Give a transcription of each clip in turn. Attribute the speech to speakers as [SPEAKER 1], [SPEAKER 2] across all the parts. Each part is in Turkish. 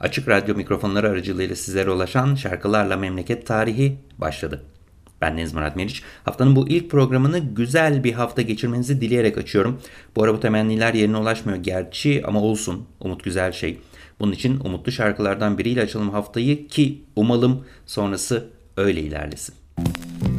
[SPEAKER 1] Açık Radyo mikrofonları aracılığıyla sizlere ulaşan şarkılarla memleket tarihi başladı. Ben Deniz Murat Meriç. Haftanın bu ilk programını güzel bir hafta geçirmenizi dileyerek açıyorum. Bu ara bu temenniler yerine ulaşmıyor gerçi ama olsun. Umut güzel şey. Bunun için umutlu şarkılardan biriyle açalım haftayı ki umalım sonrası öyle ilerlesin.
[SPEAKER 2] Her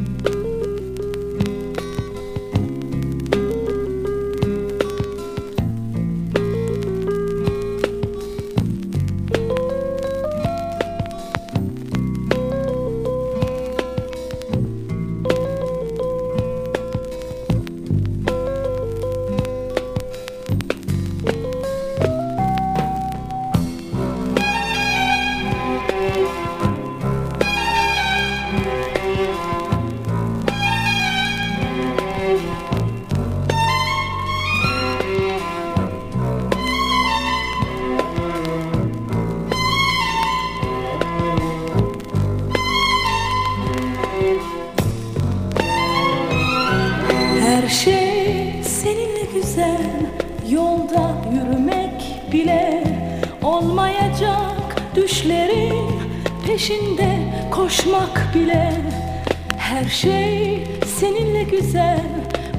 [SPEAKER 2] Peşinde koşmak bile Her şey seninle güzel.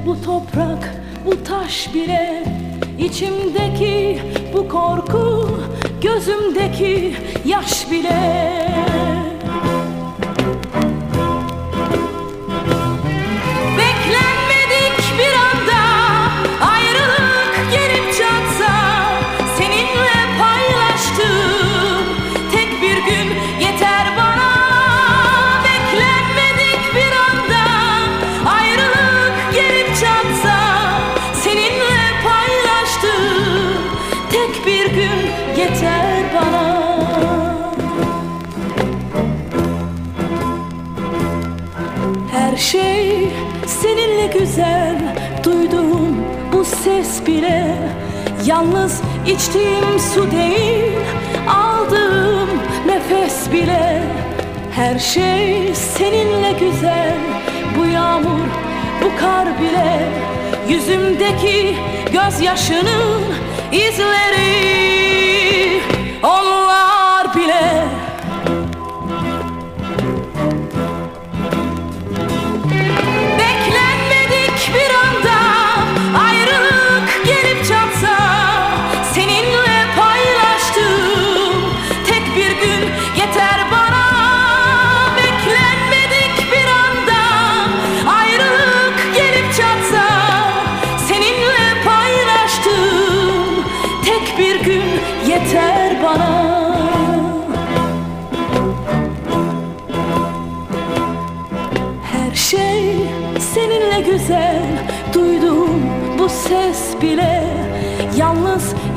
[SPEAKER 2] Bu toprak, bu taş bile İçimdeki bu korku Gözümdeki yaş bile seninle güzel Duyduğum bu ses bile Yalnız içtiğim su değil Aldığım nefes bile. Her şey seninle güzel Bu yağmur, bu kar bile. Yüzümdeki gözyaşının izleri Onlar bile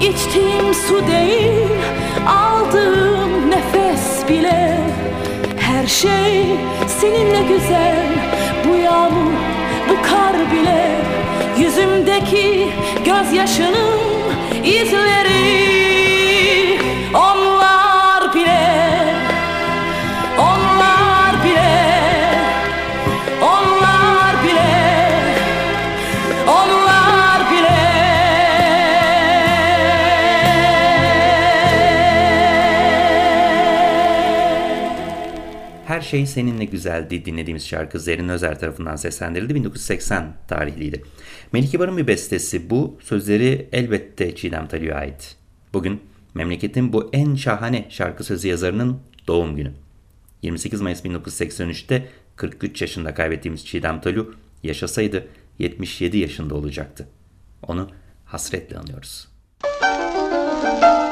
[SPEAKER 2] içtiğim su değil Aldığım nefes bile. Her şey seninle güzel Bu yağmur, bu kar bile. Yüzümdeki gözyaşının izleri
[SPEAKER 1] Şey Seninle Güzeldi dinlediğimiz şarkı Zerrin Özer tarafından seslendirildi. 1980 tarihliydi. Melike Bar'ın bir bestesi bu. Sözleri elbette Çiğdem Talio'ya ait. Bugün memleketin bu en şahane şarkı sözü yazarının doğum günü. 28 Mayıs 1983'te 43 yaşında kaybettiğimiz Çiğdem Talu yaşasaydı 77 yaşında olacaktı. Onu hasretle anıyoruz.
[SPEAKER 3] Müzik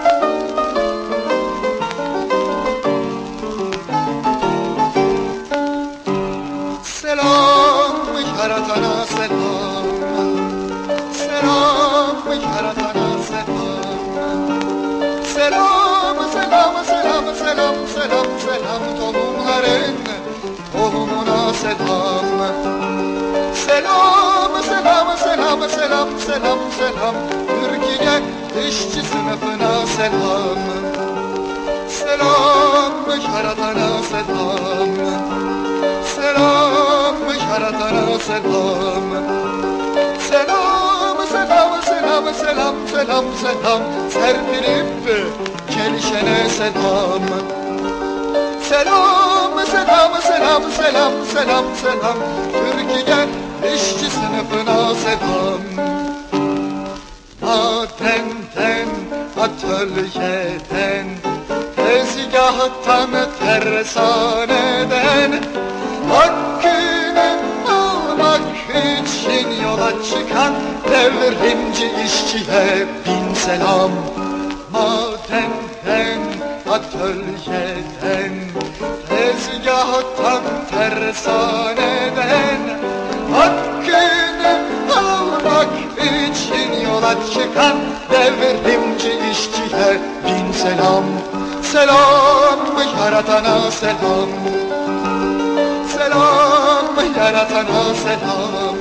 [SPEAKER 3] selam Selam tohumların tohumuna selam. Selam selam selam selam selam selam. Türkiye işçi sınıfına selam. Selam yaratana selam. Selam yaratana selam. Selam selam selam selam selam selam. Serpilip gelişene selam Selam selam selam selam selam selam. Türkiye işçi sınıfına selam. Madenden, atölyeden, tezgahtan, tersaneden Hakkını almak için yola çıkan devrimci işçiye bin selam. Madenden, atölyeden, tezgahtan, tersaneden Hakkını almak için yola çıkan devrimci işçiye bin selam. Selam yaratana selam. Selam yaratana selam.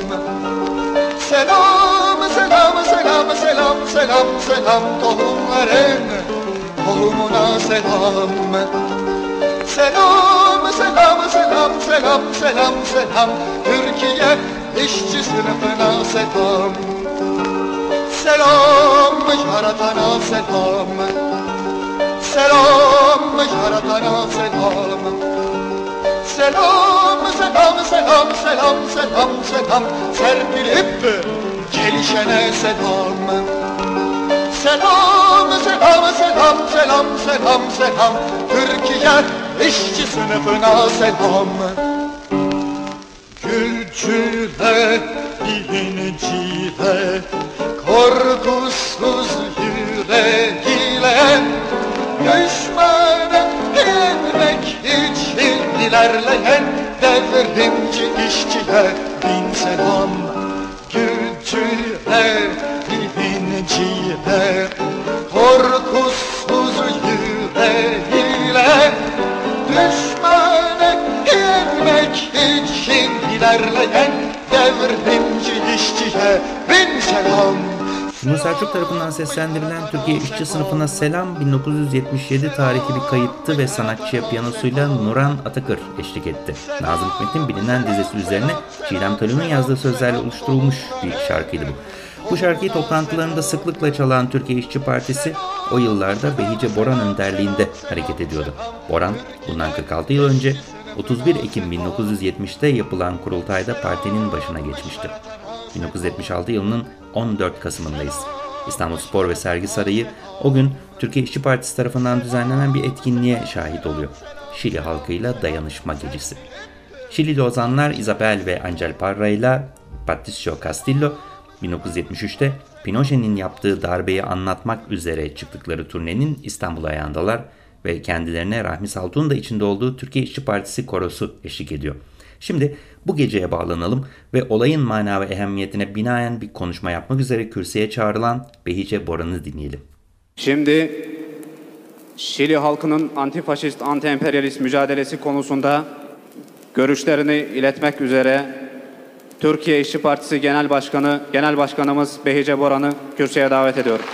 [SPEAKER 3] Selam selam selam selam selam selam tohumların tohumuna selam. Selam selam selam selam selam selam. Türkiye işçi sınıfına selam. Selam yaratana selam. Selam yaratana selam. Selam selam selam selam selam selam. Serpilip gelişene selam. Selam selam selam selam selam selam. Türkiye işçi sınıfına selam Gülcüle, bilinciyle Korkusuz yüreğiyle Düşmanı yenmek için ilerleyen Devrimci işçiye bin selam. Gülcüle, bilinciyle ilerleyen devrimci işçiye bin selam.
[SPEAKER 1] Timur Selçuk tarafından seslendirilen Türkiye işçi sınıfına Selam 1977 tarihli bir kayıttı ve sanatçıya piyanosuyla Nuran Atakır eşlik etti. Nazım Hikmet'in bilinen dizesi üzerine Çiğdem Talun'un yazdığı sözlerle oluşturulmuş bir şarkıydı bu. Bu şarkıyı toplantılarında sıklıkla çalan Türkiye İşçi Partisi o yıllarda Behice Boran önderliğinde hareket ediyordu. Boran bundan 46 yıl önce 31 Ekim 1970'te yapılan kurultayda partinin başına geçmişti. 1976 yılının 14 Kasım'ındayız. İstanbul Spor ve Sergi Sarayı o gün Türkiye İşçi Partisi tarafından düzenlenen bir etkinliğe şahit oluyor. Şili halkıyla dayanışma gecesi. Şilili ozanlar Isabel ve Angel Parra ile Patricio Castillo 1973'te Pinochet'in yaptığı darbeyi anlatmak üzere çıktıkları turnenin İstanbul ayağındalar ve kendilerine Rahmi Saltuk'un da içinde olduğu Türkiye İşçi Partisi korosu eşlik ediyor. Şimdi bu geceye bağlanalım ve olayın mana ve ehemmiyetine binaen bir konuşma yapmak üzere kürsüye çağrılan Behice Boran'ı dinleyelim.
[SPEAKER 4] Şimdi Şili halkının antifaşist, anti-emperyalist mücadelesi konusunda görüşlerini iletmek üzere Türkiye İşçi Partisi Genel Başkanı, Genel Başkanımız Behice Boran'ı kürsüye davet ediyorum.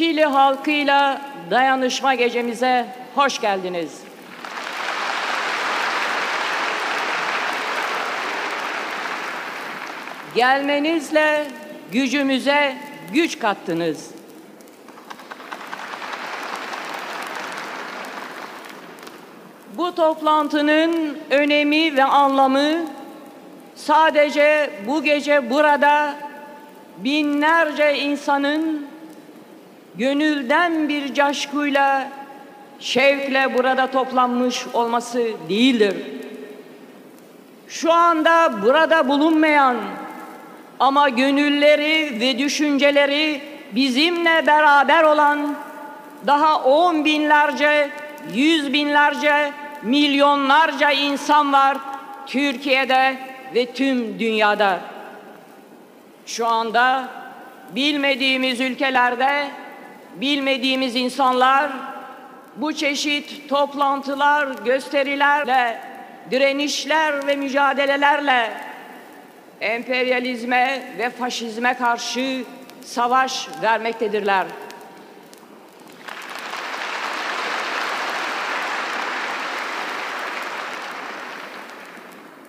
[SPEAKER 5] Şili halkıyla dayanışma gecemize hoş geldiniz. Gelmenizle gücümüze güç kattınız. Bu toplantının önemi ve anlamı sadece bu gece burada binlerce insanın gönülden bir coşkuyla, şevkle burada toplanmış olması değildir. şu anda burada bulunmayan ama gönülleri ve düşünceleri bizimle beraber olan daha on binlerce, yüz binlerce, milyonlarca insan var Türkiye'de ve tüm dünyada. Şu anda bilmediğimiz ülkelerde bilmediğimiz insanlar bu çeşit toplantılar, gösterilerle, direnişler ve mücadelelerle emperyalizme ve faşizme karşı savaş vermektedirler.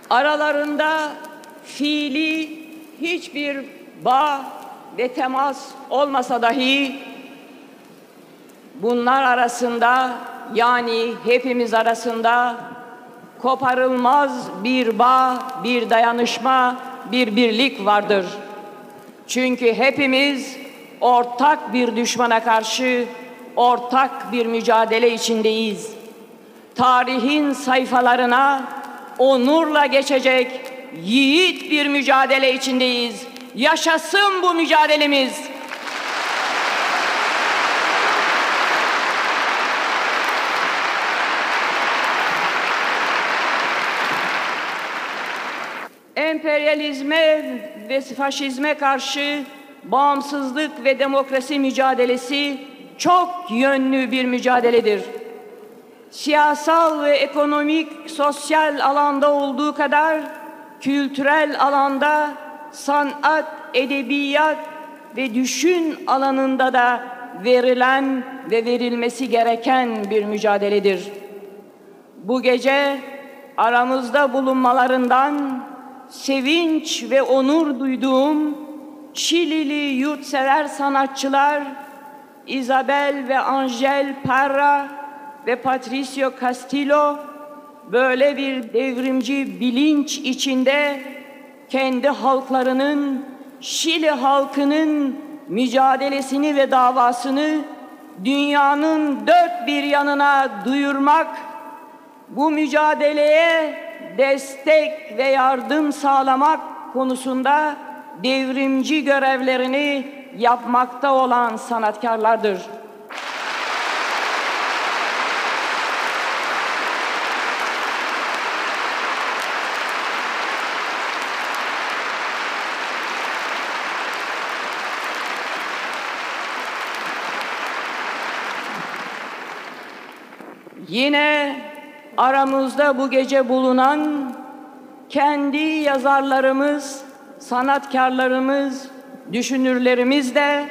[SPEAKER 5] Aralarında fiili hiçbir bağ ve temas olmasa dahi bunlar arasında yani hepimiz arasında koparılmaz bir bağ, bir dayanışma, bir birlik vardır. Çünkü hepimiz ortak bir düşmana karşı ortak bir mücadele içindeyiz. Tarihin sayfalarına onurla geçecek yiğit bir mücadele içindeyiz. Yaşasın bu mücadelemiz. Emperyalizme ve faşizme karşı bağımsızlık ve demokrasi mücadelesi çok yönlü bir mücadeledir. Siyasal ve ekonomik, sosyal alanda olduğu kadar kültürel alanda, sanat, edebiyat ve düşün alanında da verilen ve verilmesi gereken bir mücadeledir. Bu gece aramızda bulunmalarından sevinç ve onur duyduğum Çilili yurtsever sanatçılar Isabel ve Angel Parra ve Patricio Castillo böyle bir devrimci bilinç içinde kendi halklarının Şili halkının mücadelesini ve davasını dünyanın dört bir yanına duyurmak bu mücadeleye destek ve yardım sağlamak konusunda devrimci görevlerini yapmakta olan sanatkarlardır. Yine aramızda bu gece bulunan kendi yazarlarımız, sanatkarlarımız, düşünürlerimiz de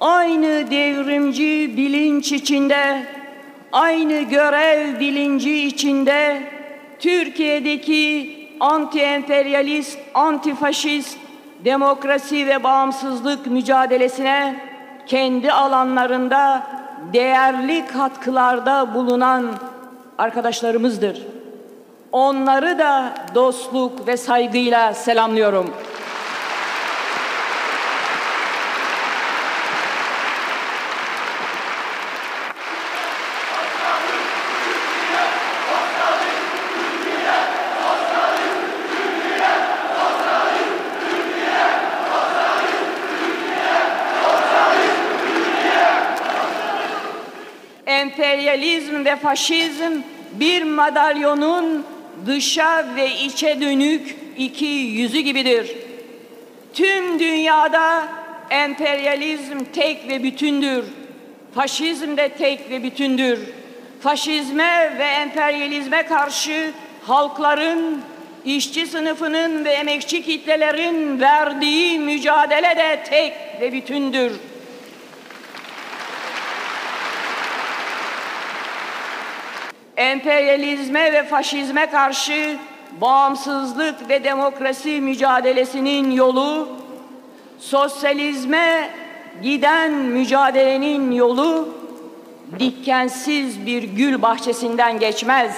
[SPEAKER 5] aynı devrimci bilinç içinde, aynı görev bilinci içinde Türkiye'deki anti-emperyalist, anti-faşist, demokrasi ve bağımsızlık mücadelesine kendi alanlarında değerli katkılarda bulunan arkadaşlarımızdır. Onları da dostluk ve saygıyla selamlıyorum. Emperyalizm ve faşizm bir madalyonun dışa ve içe dönük iki yüzü gibidir. Tüm dünyada emperyalizm tek ve bütündür. Faşizm de tek ve bütündür. Faşizme ve emperyalizme karşı halkların, işçi sınıfının ve emekçi kitlelerin verdiği mücadele de tek ve bütündür. Emperyalizme ve faşizme karşı bağımsızlık ve demokrasi mücadelesinin yolu, sosyalizme giden mücadelenin yolu dikensiz bir gül bahçesinden geçmez.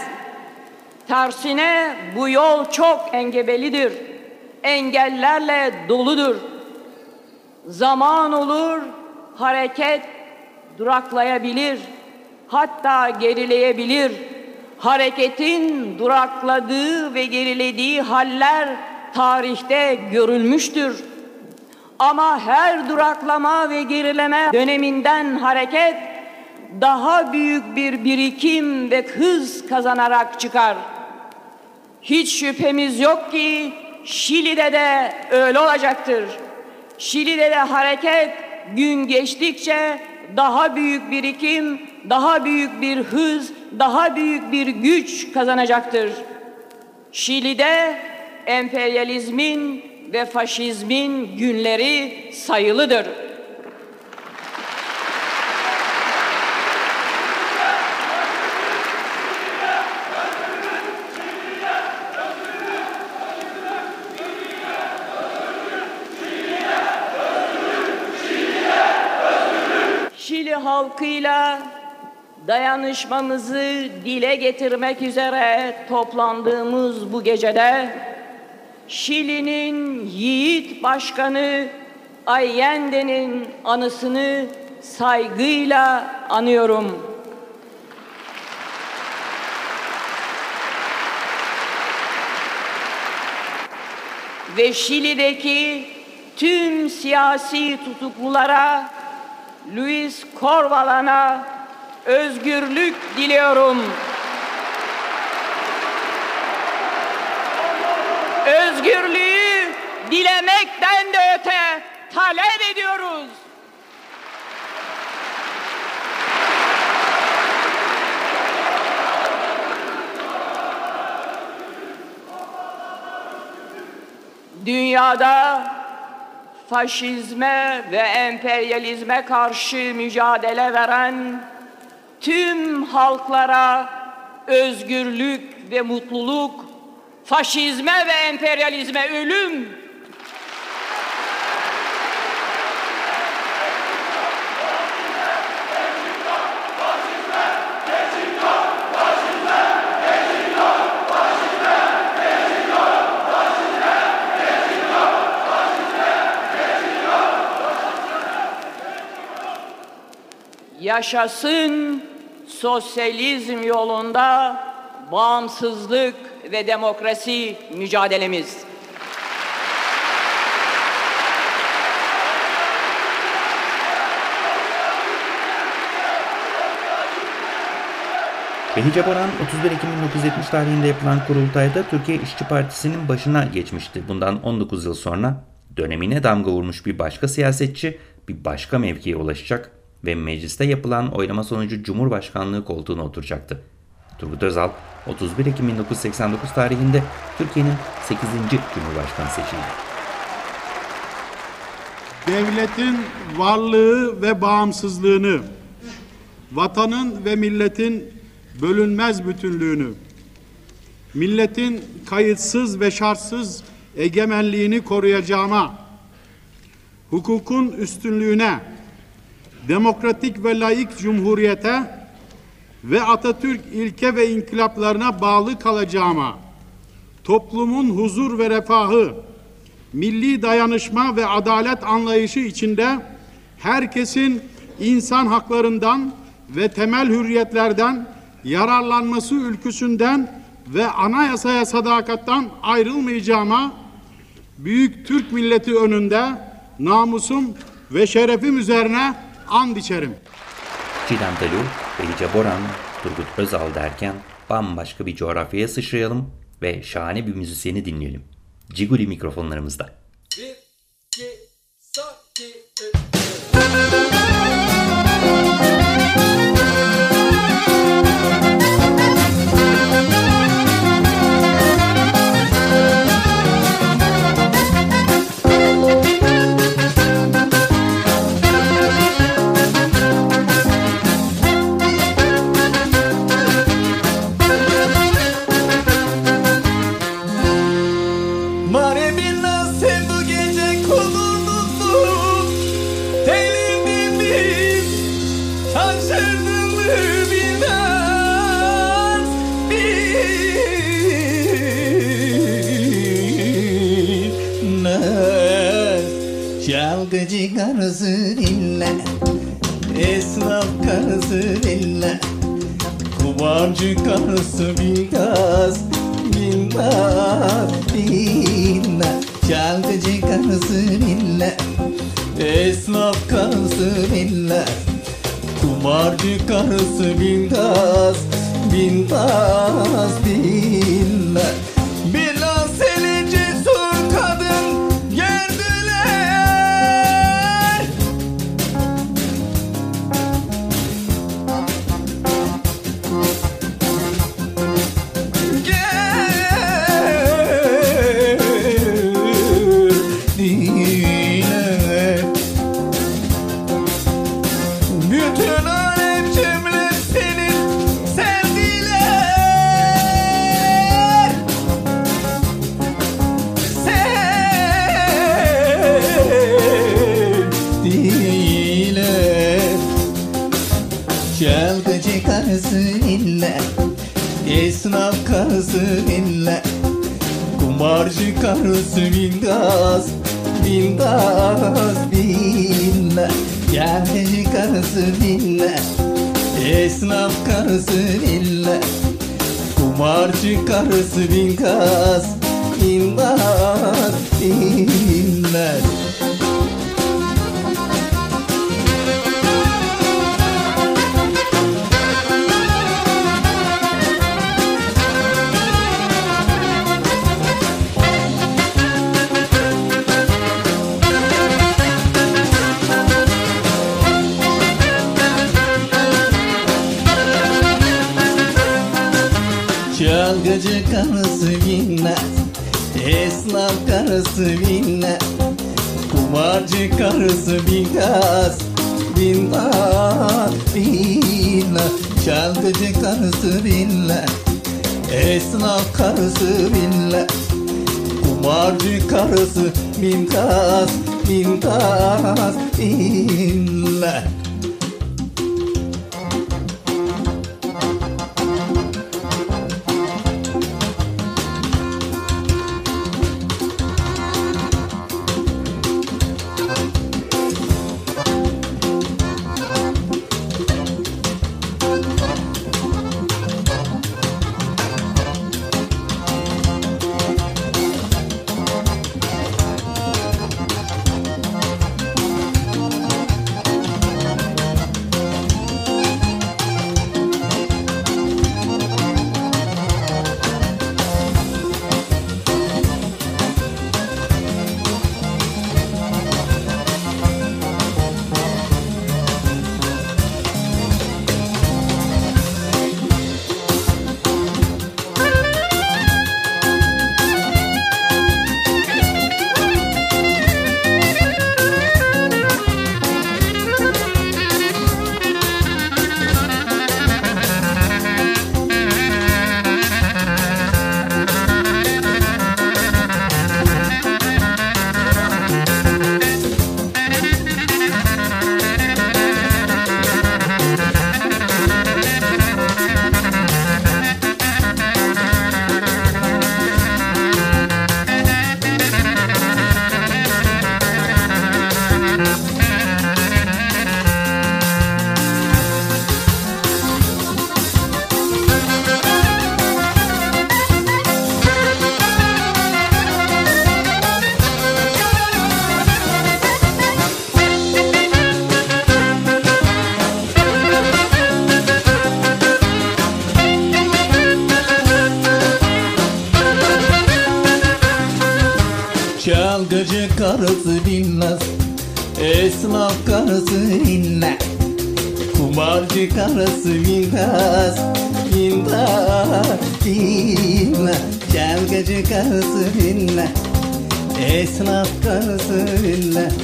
[SPEAKER 5] Tersine bu yol çok engebelidir. Engellerle doludur. Zaman olur, hareket duraklayabilir. Hatta gerileyebilir hareketin durakladığı ve gerilediği haller tarihte görülmüştür. Ama her duraklama ve gerileme döneminden hareket daha büyük bir birikim ve hız kazanarak çıkar. Hiç şüphemiz yok ki Şili'de de öyle olacaktır. Şili'de de hareket gün geçtikçe daha büyük birikim, daha büyük bir hız, daha büyük bir güç kazanacaktır. Şili'de emperyalizmin ve faşizmin günleri sayılıdır. Halkıyla dayanışmamızı dile getirmek üzere toplandığımız bu gecede Şili'nin yiğit başkanı Allende'nin anısını saygıyla anıyorum. Ve Şili'deki tüm siyasi tutuklulara Luis Corvalan'a özgürlük diliyorum. Özgürlüğü dilemekten de öte talep ediyoruz. Dünyada faşizme ve emperyalizme karşı mücadele veren tüm halklara özgürlük ve mutluluk, faşizme ve emperyalizme ölüm. Yaşasın sosyalizm yolunda bağımsızlık ve demokrasi mücadelemiz.
[SPEAKER 1] Benice Boran 31 Ekim 1970 tarihinde yapılan kurultayda Türkiye İşçi Partisi'nin başına geçmişti. Bundan 19 yıl sonra dönemine damga vurmuş bir başka siyasetçi bir başka mevkiye ulaşacak ve mecliste yapılan oylama sonucu Cumhurbaşkanlığı koltuğuna oturacaktı. Turgut Özal 31 Ekim 1989 tarihinde Türkiye'nin 8. Cumhurbaşkanı seçildi.
[SPEAKER 6] devletin varlığı ve bağımsızlığını, vatanın ve milletin bölünmez bütünlüğünü, milletin kayıtsız ve şartsız egemenliğini koruyacağıma, hukukun üstünlüğüne, demokratik ve layık cumhuriyete ve Atatürk ilke ve inkılaplarına bağlı kalacağıma, toplumun huzur ve refahı, milli dayanışma ve adalet anlayışı içinde herkesin insan haklarından ve temel hürriyetlerden yararlanması ülküsünden ve anayasaya sadakattan ayrılmayacağıma büyük Türk milleti önünde namusum ve şerefim üzerine and içerim.
[SPEAKER 1] Çiğdem Talur, Belice Boran, Turgut Özal derken bambaşka bir coğrafyaya sıçrayalım ve şahane bir müzisyeni dinleyelim. Ciguli mikrofonlarımızda.
[SPEAKER 7] Mare Bilmez Bilmez Çalgıcı karısı bilmez Esnaf karısı bilmez Kumarcı karısı bilmez Bilmez İlla Esnaf illa Kumarcı karısı bilmez Bilmez bilmez Çalgıcı karısı bilmez Esnaf karısı bilmez Kumarcı karısı bilmez Bilmez bilmez Çalgıcı karısı bilmez Esnaf karısı bilmez Kumarcı karısı bilmez Bilmez, bilmez Çalgıcı karısı bilmez Esnaf karısı bilmez Kumarcı karısı bilmez Bilmez, bilmez Çalgıcı karısı bilmez Esnaf karısı inle Kumarcı karısı bilmez. Bilmez, bilmez Çalgıcı karısı bilmez Esnaf karısı bilmez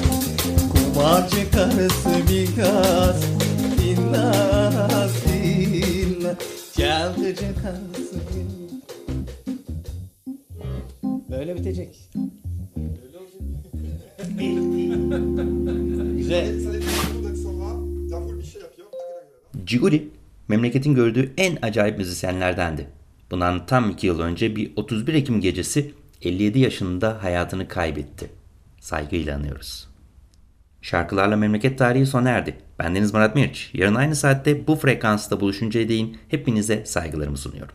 [SPEAKER 7] Kumarcı karısı bilmez. Bilmez, bilmez Çalgıcı karısı bilmez Böyle bitecek. Güzel.
[SPEAKER 1] Ciguli, memleketin gördüğü en acayip müzisyenlerdendi. Bundan tam iki yıl önce bir 31 Ekim gecesi 57 yaşında hayatını kaybetti. Saygıyla anıyoruz. Şarkılarla memleket tarihi sona erdi. Ben Deniz Murat Meriç. Yarın aynı saatte bu frekansta buluşuncaya değin hepinize saygılarımı sunuyorum.